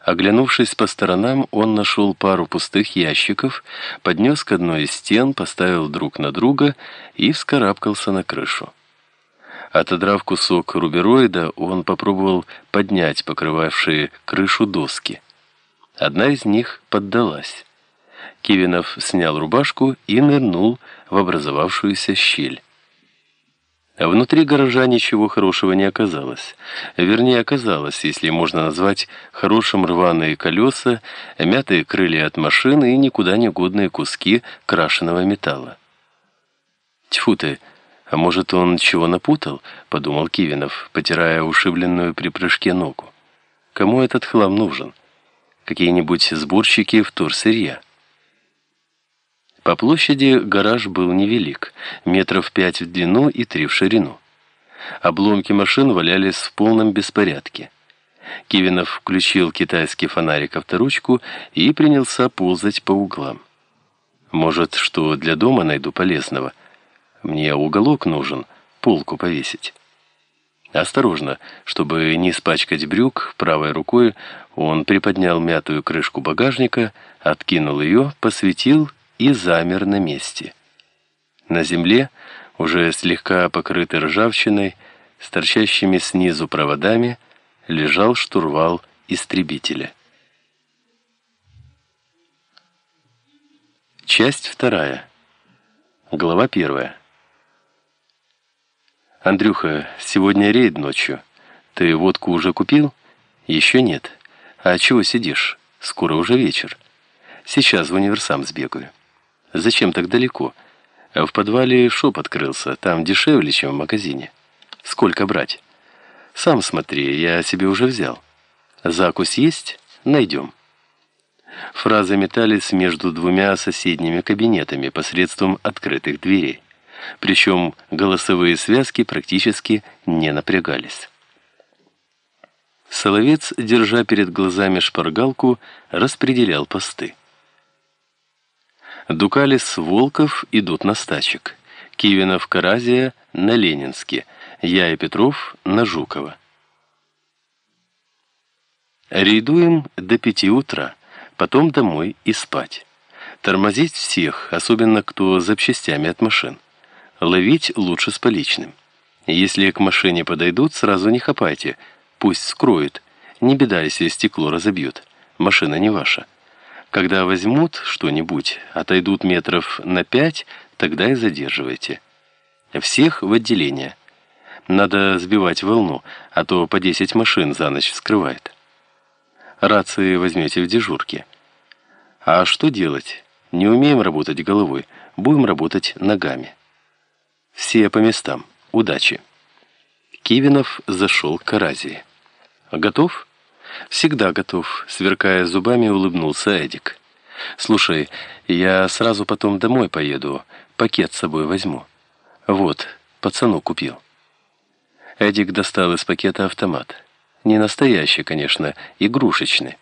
Оглянувшись по сторонам, он нашел пару пустых ящиков, поднес к одной из стен, поставил друг на друга и вскарабкался на крышу. Отодрав кусок рубероида, он попробовал поднять покрывавшие крышу доски. Одна из них поддалась. Кивинов снял рубашку и нырнул в образовавшуюся щель. Внутри гаража ничего хорошего не оказалось. Вернее, оказалось, если можно назвать хорошим рваные колеса, мятые крылья от машины и никуда не годные куски крашеного металла. «Тьфу ты! А может, он чего напутал?» — подумал Кивинов, потирая ушибленную при прыжке ногу. «Кому этот хлам нужен? Какие-нибудь сборщики вторсырья?» По площади гараж был невелик, метров пять в длину и три в ширину. Обломки машин валялись в полном беспорядке. Кивинов включил китайский фонарик авторучку и принялся ползать по углам. «Может, что для дома найду полезного? Мне уголок нужен, полку повесить». Осторожно, чтобы не испачкать брюк, правой рукой он приподнял мятую крышку багажника, откинул ее, посветил и замер на месте. На земле, уже слегка покрытый ржавчиной, с торчащими снизу проводами, лежал штурвал истребителя. Часть вторая. Глава первая. «Андрюха, сегодня рейд ночью. Ты водку уже купил?» «Еще нет. А чего сидишь? Скоро уже вечер. Сейчас в универсам сбегаю». Зачем так далеко? В подвале шоп открылся, там дешевле, чем в магазине. Сколько брать? Сам смотри, я себе уже взял. Закусь есть? Найдем. Фразы метались между двумя соседними кабинетами посредством открытых дверей. Причем голосовые связки практически не напрягались. Соловец, держа перед глазами шпаргалку, распределял посты. Дукалис Волков идут на стачек. Кивинов Каразия на Ленинске. Я и Петров на Жукова. Рейдуем до пяти утра, потом домой и спать. Тормозить всех, особенно кто запчастями от машин. Ловить лучше с поличным. Если к машине подойдут, сразу не хапайте. Пусть скроют. Не беда, если стекло разобьют. Машина не ваша. Когда возьмут что-нибудь, отойдут метров на пять, тогда и задерживайте. Всех в отделение. Надо сбивать волну, а то по 10 машин за ночь вскрывает. Рации возьмете в дежурке. А что делать? Не умеем работать головой, будем работать ногами. Все по местам. Удачи. Кивинов зашел к Каразии. Готов? «Всегда готов», — сверкая зубами, улыбнулся Эдик. «Слушай, я сразу потом домой поеду, пакет с собой возьму. Вот, пацану купил». Эдик достал из пакета автомат. Не настоящий, конечно, игрушечный.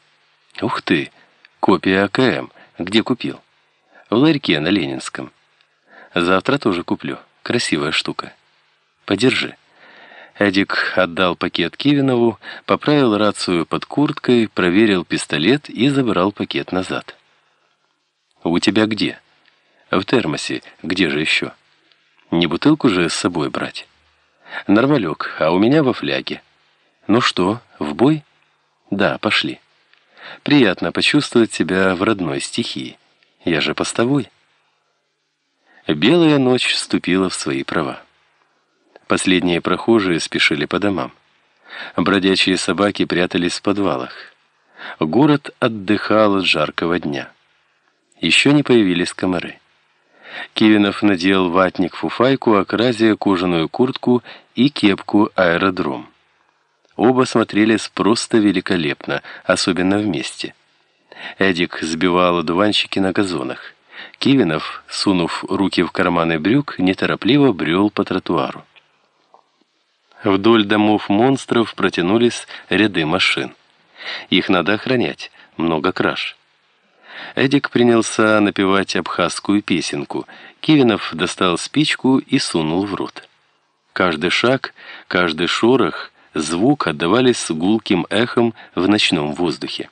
«Ух ты! Копия АКМ. Где купил?» «В ларьке на Ленинском. Завтра тоже куплю. Красивая штука. Подержи». Эдик отдал пакет Кивинову, поправил рацию под курткой, проверил пистолет и забрал пакет назад. «У тебя где?» «В термосе. Где же еще?» «Не бутылку же с собой брать?» «Нормалек, а у меня во фляге». «Ну что, в бой?» «Да, пошли». «Приятно почувствовать себя в родной стихии. Я же постовой». Белая ночь вступила в свои права. Последние прохожие спешили по домам. Бродячие собаки прятались в подвалах. Город отдыхал от жаркого дня. Еще не появились комары. Кивинов надел ватник-фуфайку, а Кразия кожаную куртку и кепку-аэродром. Оба смотрелись просто великолепно, особенно вместе. Эдик сбивал одуванчики на газонах. Кивинов, сунув руки в карманы брюк, неторопливо брел по тротуару. Вдоль домов монстров протянулись ряды машин. Их надо охранять, много краж. Эдик принялся напевать абхазскую песенку. Кивинов достал спичку и сунул в рот. Каждый шаг, каждый шорох, звук отдавались гулким эхом в ночном воздухе.